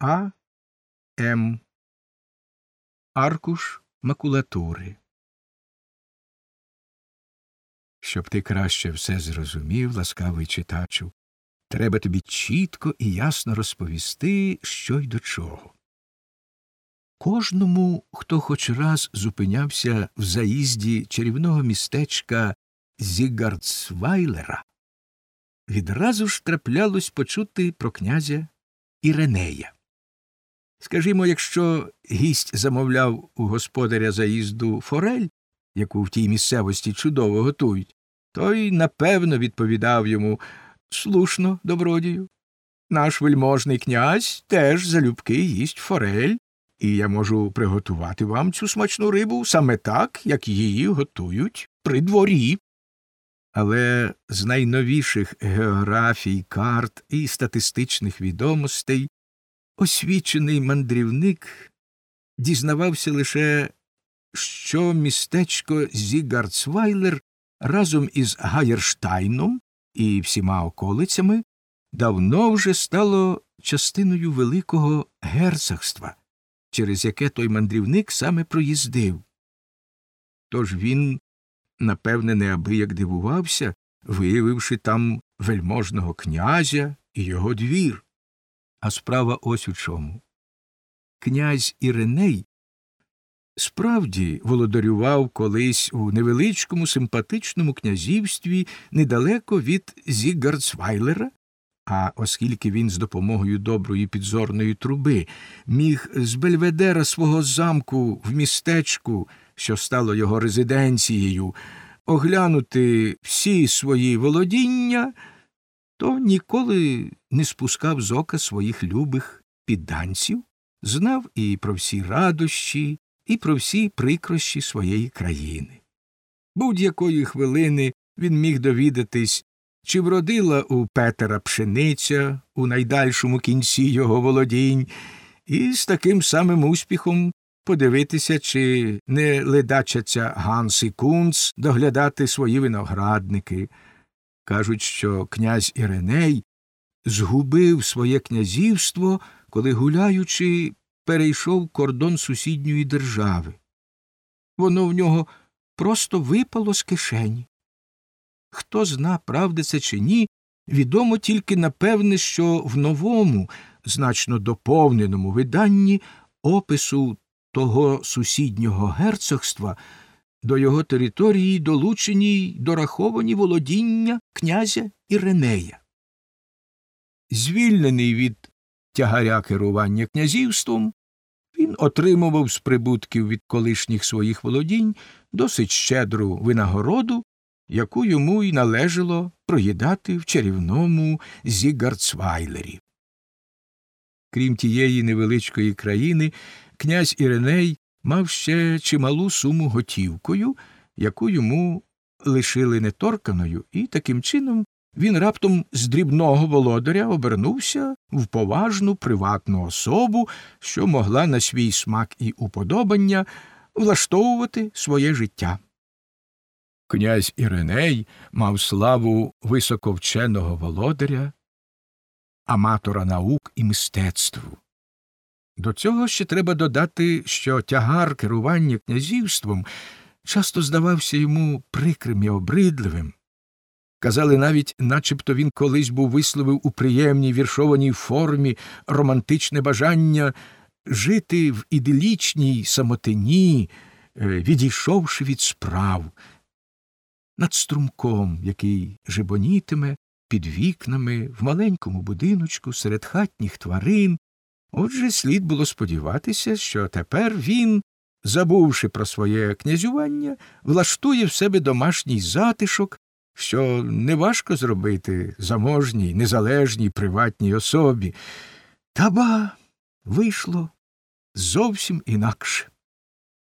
А. М. Аркуш макулатури. Щоб ти краще все зрозумів, ласкавий читачу, треба тобі чітко і ясно розповісти, що й до чого. Кожному, хто хоч раз зупинявся в заїзді чарівного містечка Зігардсвайлера, відразу ж траплялось почути про князя Іренея. Скажімо, якщо гість замовляв у господаря заїзду форель, яку в тій місцевості чудово готують, той напевно відповідав йому слушно, добродію. Наш вельможний князь теж залюбки їсть форель, і я можу приготувати вам цю смачну рибу саме так, як її готують при дворі. Але з найновіших географій, карт і статистичних відомостей освічений мандрівник дізнавався лише, що містечко Зігарцвайлер разом із Гаєрштайном і всіма околицями давно вже стало частиною великого герцогства, через яке той мандрівник саме проїздив. Тож він, напевне, неабияк дивувався, виявивши там вельможного князя і його двір. А справа ось у чому. Князь Іриней справді володарював колись у невеличкому симпатичному князівстві недалеко від Зігардсвайлера, а оскільки він з допомогою доброї підзорної труби міг з бельведера свого замку в містечку, що стало його резиденцією, оглянути всі свої володіння, то ніколи не спускав з ока своїх любих підданців, знав і про всі радощі, і про всі прикрощі своєї країни. Будь-якої хвилини він міг довідатись, чи вродила у Петера пшениця у найдальшому кінці його володінь, і з таким самим успіхом подивитися, чи не ледачаться Ганс і Кунц доглядати свої виноградники. Кажуть, що князь Іреней згубив своє князівство, коли, гуляючи, перейшов кордон сусідньої держави. Воно в нього просто випало з кишені. Хто зна, правда це чи ні, відомо тільки напевне, що в новому, значно доповненому виданні опису того сусіднього герцогства до його території долучені й дораховані володіння князя Іренея. Звільнений від тягаря керування князівством, він отримував з прибутків від колишніх своїх володінь досить щедру винагороду, яку йому й належало проїдати в чарівному Зігарцвайлері. Крім тієї невеличкої країни, князь Іреней мав ще чималу суму готівкою, яку йому лишили неторканою, і таким чином він раптом з дрібного володаря обернувся в поважну приватну особу, що могла на свій смак і уподобання влаштовувати своє життя. Князь Іреней мав славу високовченого володаря, аматора наук і мистецтву. До цього ще треба додати, що тягар керування князівством часто здавався йому прикрим і обридливим. Казали навіть, начебто він колись був висловив у приємній віршованій формі романтичне бажання жити в іделічній самотині, е, відійшовши від справ, над струмком, який жебонітиме під вікнами в маленькому будиночку серед хатніх тварин. Отже, слід було сподіватися, що тепер він, забувши про своє князювання, влаштує в себе домашній затишок що неважко зробити заможній, незалежній приватній особі. Та ба вийшло зовсім інакше.